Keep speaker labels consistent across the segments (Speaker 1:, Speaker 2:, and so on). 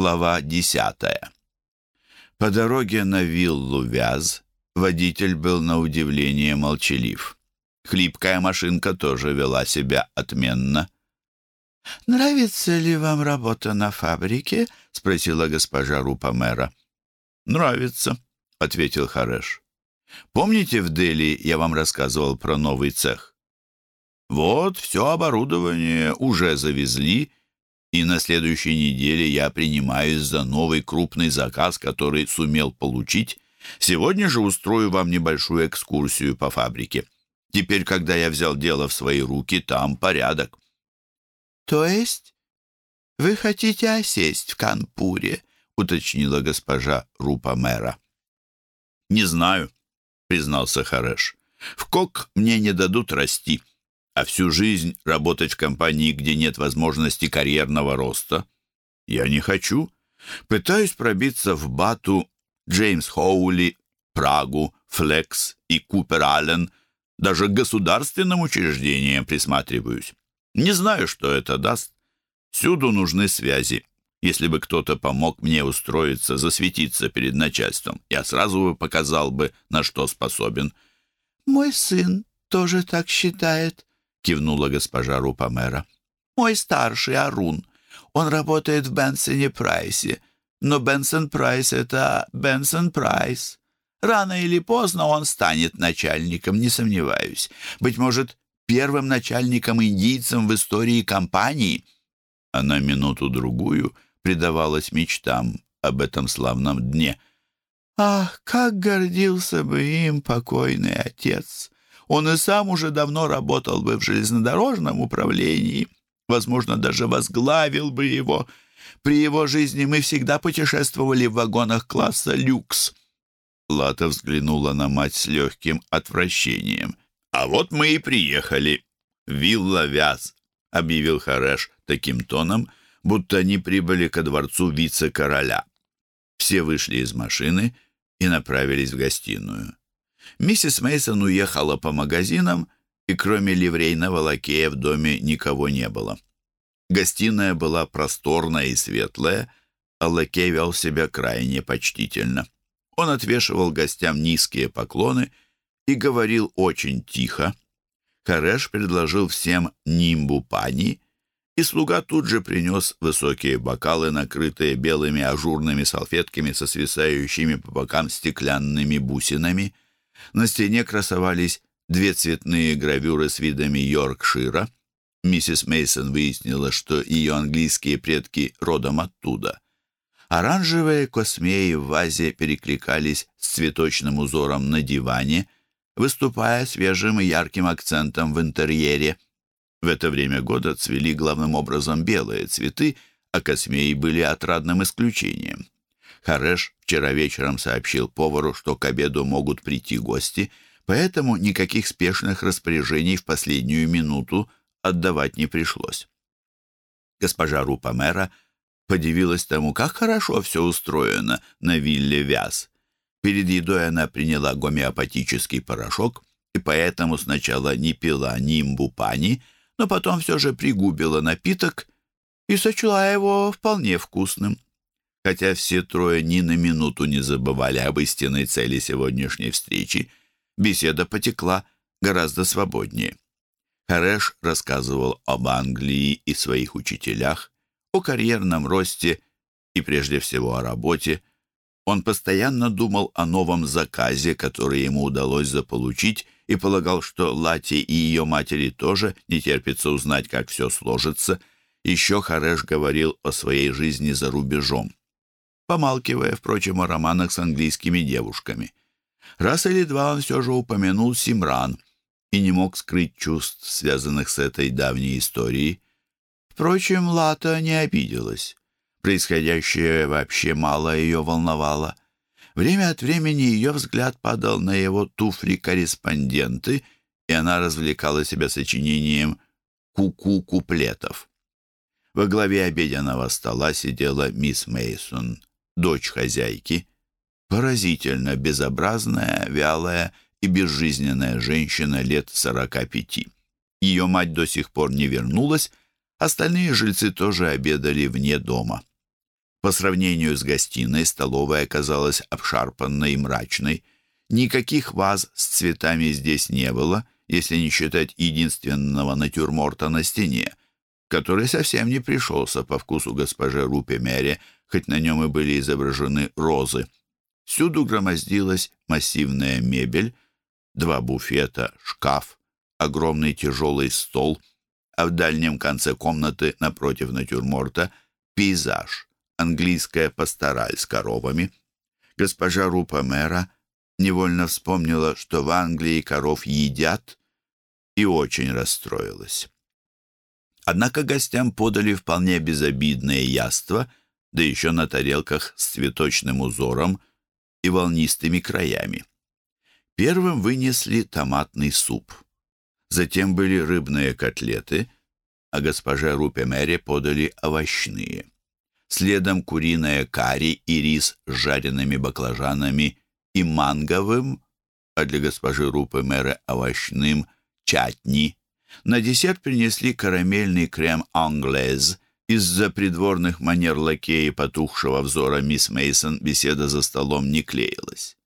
Speaker 1: Глава десятая. По дороге на виллу Вяз водитель был на удивление молчалив. Хлипкая машинка тоже вела себя отменно.
Speaker 2: «Нравится ли вам работа на фабрике?» — спросила госпожа Рупа-мэра.
Speaker 1: «Нравится», — ответил Хареш. «Помните, в Дели я вам рассказывал про новый цех? Вот, все оборудование уже завезли, и на следующей неделе я принимаюсь за новый крупный заказ, который сумел получить. Сегодня же устрою вам небольшую экскурсию по фабрике. Теперь, когда я взял дело в свои руки, там порядок.
Speaker 2: «То есть вы хотите осесть в Канпуре?» — уточнила госпожа Рупа-мэра.
Speaker 1: «Не знаю», — признался Хареш. «В Кок мне не дадут расти, а всю жизнь работать в компании, где нет возможности карьерного роста. Я не хочу. Пытаюсь пробиться в Бату, Джеймс Хоули, Прагу, Флекс и Купер Аллен. Даже к государственным учреждениям присматриваюсь. Не знаю, что это даст. Всюду нужны связи. Если бы кто-то помог мне устроиться, засветиться перед начальством, я сразу бы показал бы, на что способен.
Speaker 2: «Мой сын тоже так считает», — кивнула госпожа Рупа Мера. «Мой старший Арун. Он работает в Бенсоне Прайсе. Но Бенсон Прайс — это Бенсон Прайс. Рано или поздно он станет начальником, не сомневаюсь. Быть может, первым начальником-индийцем в истории компании.
Speaker 1: Она минуту-другую предавалась мечтам об этом славном дне.
Speaker 2: «Ах, как гордился бы им покойный отец! Он и сам уже давно работал бы в железнодорожном управлении, возможно, даже возглавил бы его. При его жизни мы всегда путешествовали в вагонах класса «Люкс».
Speaker 1: Лата взглянула на мать с легким отвращением. «А вот мы и приехали. Вилла Вяз», — объявил Хареш таким тоном, будто они прибыли ко дворцу вице-короля. Все вышли из машины и направились в гостиную. Миссис Мейсон уехала по магазинам, и кроме ливрейного лакея в доме никого не было. Гостиная была просторная и светлая, а лакей вел себя крайне почтительно. Он отвешивал гостям низкие поклоны — и говорил очень тихо. Хареш предложил всем нимбу пани, и слуга тут же принес высокие бокалы, накрытые белыми ажурными салфетками со свисающими по бокам стеклянными бусинами. На стене красовались две цветные гравюры с видами Йоркшира. Миссис Мейсон выяснила, что ее английские предки родом оттуда. Оранжевые космеи в вазе перекликались с цветочным узором на диване — выступая свежим и ярким акцентом в интерьере. В это время года цвели главным образом белые цветы, а космеи были отрадным исключением. Хареш вчера вечером сообщил повару, что к обеду могут прийти гости, поэтому никаких спешных распоряжений в последнюю минуту отдавать не пришлось. Госпожа Рупа-мэра подивилась тому, как хорошо все устроено на вилле Вяз. Перед едой она приняла гомеопатический порошок, и поэтому сначала не пила нимбупани, но потом все же пригубила напиток и сочла его вполне вкусным. Хотя все трое ни на минуту не забывали об истинной цели сегодняшней встречи, беседа потекла гораздо свободнее. Хареш рассказывал об Англии и своих учителях, о карьерном росте и прежде всего о работе, он постоянно думал о новом заказе, который ему удалось заполучить, и полагал, что Лати и ее матери тоже не терпится узнать, как все сложится. Еще Хареш говорил о своей жизни за рубежом, помалкивая, впрочем, о романах с английскими девушками. Раз или два он все же упомянул Симран и не мог скрыть чувств, связанных с этой давней историей. Впрочем, Лата не обиделась. Происходящее вообще мало ее волновало. Время от времени ее взгляд падал на его туфли-корреспонденты, и она развлекала себя сочинением «Ку-ку куплетов». Во главе обеденного стола сидела мисс Мейсон, дочь хозяйки, поразительно безобразная, вялая и безжизненная женщина лет сорока пяти. Ее мать до сих пор не вернулась, остальные жильцы тоже обедали вне дома. По сравнению с гостиной, столовая оказалась обшарпанной и мрачной. Никаких ваз с цветами здесь не было, если не считать единственного натюрморта на стене, который совсем не пришелся по вкусу госпоже Рупемере, хоть на нем и были изображены розы. Всюду громоздилась массивная мебель, два буфета, шкаф, огромный тяжелый стол, а в дальнем конце комнаты, напротив натюрморта, пейзаж, английская пастораль с коровами. Госпожа Рупа-мэра невольно вспомнила, что в Англии коров едят, и очень расстроилась. Однако гостям подали вполне безобидное яство, да еще на тарелках с цветочным узором и волнистыми краями. Первым вынесли томатный суп. Затем были рыбные котлеты, а госпоже Рупемере подали овощные. Следом куриное карри и рис с жареными баклажанами и манговым, а для госпожи Рупемере овощным, чатни. На десерт принесли карамельный крем англез. Из-за придворных манер лакея потухшего взора мисс Мейсон беседа за столом не клеилась.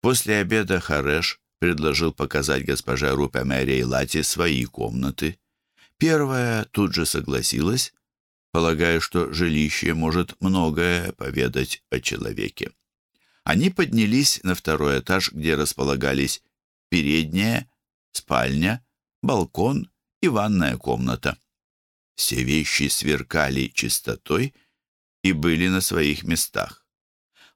Speaker 1: После обеда Хареш предложил показать госпоже Рупемере и Лати свои комнаты. Первая тут же согласилась, полагая, что жилище может многое поведать о человеке. Они поднялись на второй этаж, где располагались передняя, спальня, балкон и ванная комната. Все вещи сверкали чистотой и были на своих местах.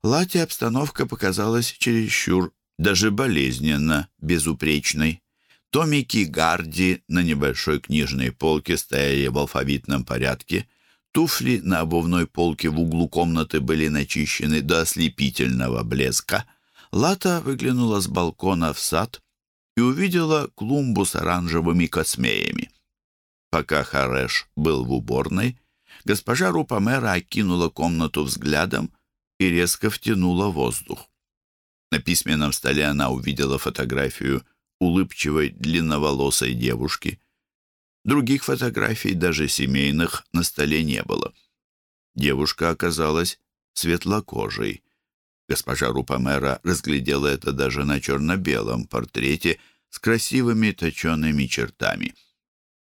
Speaker 1: Лате обстановка показалась чересчур даже болезненно безупречной. Томики Гарди на небольшой книжной полке стояли в алфавитном порядке. Туфли на обувной полке в углу комнаты были начищены до ослепительного блеска. Лата выглянула с балкона в сад и увидела клумбу с оранжевыми космеями. Пока Хареш был в уборной, госпожа Рупамера окинула комнату взглядом и резко втянула воздух. На письменном столе она увидела фотографию улыбчивой длинноволосой девушки. Других фотографий, даже семейных, на столе не было. Девушка оказалась светлокожей. Госпожа Рупамера разглядела это даже на черно-белом портрете с красивыми точеными чертами.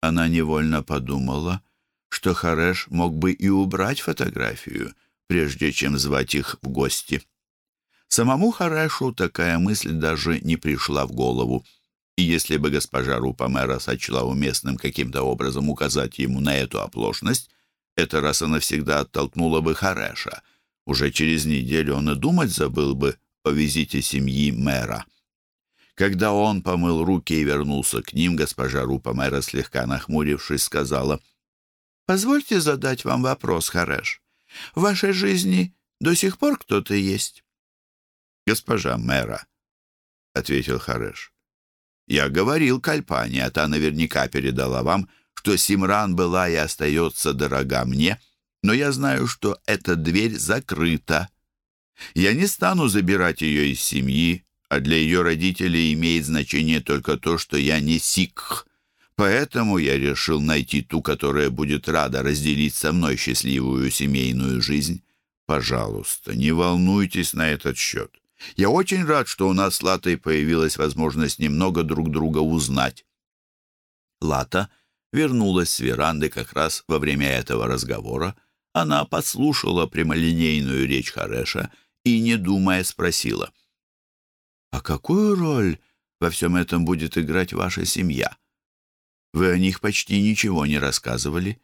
Speaker 1: Она невольно подумала, что Хареш мог бы и убрать фотографию, прежде чем звать их в гости. Самому Харешу такая мысль даже не пришла в голову. И если бы госпожа Рупамера сочла уместным каким-то образом указать ему на эту оплошность, это раз и навсегда оттолкнуло бы Хареша. Уже через неделю он и думать забыл бы о визите семьи мэра. Когда он помыл руки и вернулся к ним, госпожа Рупамера, слегка нахмурившись, сказала, «Позвольте задать вам вопрос, Хареш. В вашей жизни до сих пор кто-то есть?» «Госпожа мэра», — ответил Хареш. «Я говорил Кальпане, а та наверняка передала вам, что Симран была и остается дорога мне, но я знаю, что эта дверь закрыта. Я не стану забирать ее из семьи, а для ее родителей имеет значение только то, что я не сикх. Поэтому я решил найти ту, которая будет рада разделить со мной счастливую семейную жизнь. Пожалуйста, не волнуйтесь на этот счет. Я очень рад, что у нас с Латой появилась возможность немного друг друга узнать. Лата вернулась с веранды как раз во время этого разговора. Она подслушала прямолинейную речь Хареша и, не думая, спросила. «А какую роль во всем этом будет играть ваша семья? Вы о них почти ничего не рассказывали.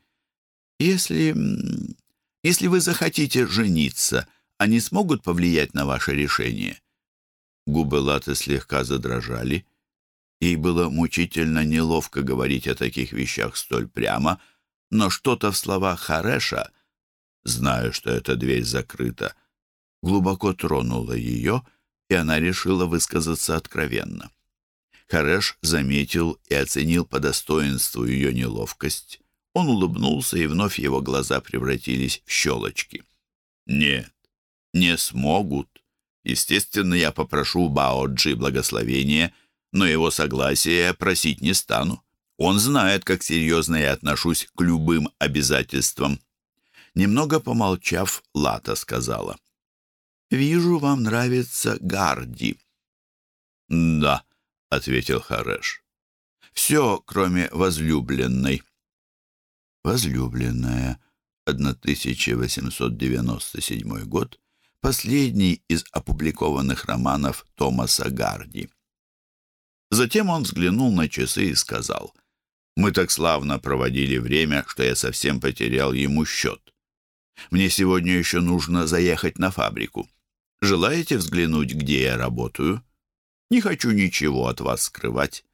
Speaker 1: Если... если вы захотите жениться...» они смогут повлиять на ваше решение?» Губы Латы слегка задрожали. Ей было мучительно неловко говорить о таких вещах столь прямо, но что-то в словах Хареша, зная, что эта дверь закрыта, глубоко тронуло ее, и она решила высказаться откровенно. Хареш заметил и оценил по достоинству ее неловкость. Он улыбнулся, и вновь его глаза превратились в щелочки. «Нет, не смогут. Естественно, я попрошу Баоджи благословения, но его согласия просить не стану. Он знает, как серьезно я отношусь к любым обязательствам. Немного помолчав, Лата сказала.
Speaker 2: «Вижу, вам нравится Гарди».
Speaker 1: «Да», — ответил Хареш. «Все, кроме возлюбленной».
Speaker 2: «Возлюбленная», 1897 год, последний из опубликованных романов Томаса Гарди.
Speaker 1: Затем он взглянул на часы и сказал, «Мы так славно проводили время, что я совсем потерял ему счет. Мне сегодня еще нужно заехать на фабрику. Желаете взглянуть, где я работаю? Не хочу ничего от вас скрывать.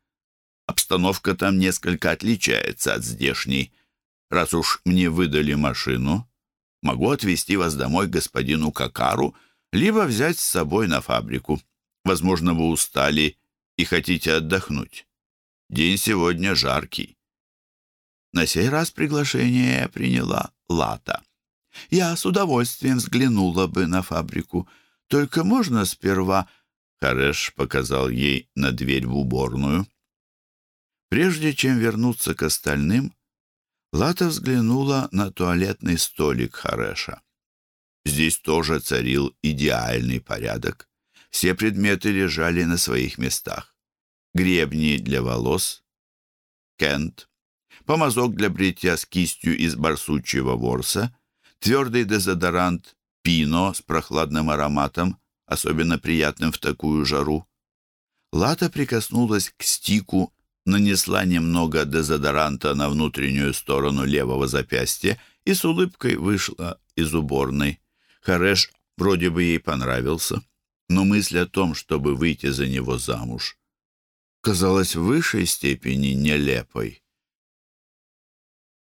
Speaker 1: Обстановка там несколько отличается от здешней. Раз уж мне выдали машину, могу отвезти вас домой господину Какару, либо взять с собой на фабрику. Возможно, вы устали и хотите отдохнуть. День сегодня жаркий.
Speaker 2: На сей раз приглашение приняла Лата. Я с удовольствием взглянула бы на фабрику. Только можно сперва...»
Speaker 1: Хареш показал ей на дверь в уборную.
Speaker 2: Прежде чем вернуться к остальным, Лата взглянула на туалетный столик Хареша. Здесь тоже царил идеальный порядок. Все предметы лежали на своих местах. Гребни для волос, кент, помазок для бритья с кистью из барсучьего ворса — Твердый дезодорант «Пино» с прохладным ароматом, особенно приятным в такую жару. Лата прикоснулась к стику, нанесла немного дезодоранта на внутреннюю сторону левого запястья и с улыбкой вышла из уборной. Хареш вроде бы ей понравился, но мысль о том, чтобы выйти за него замуж, казалась в высшей степени нелепой.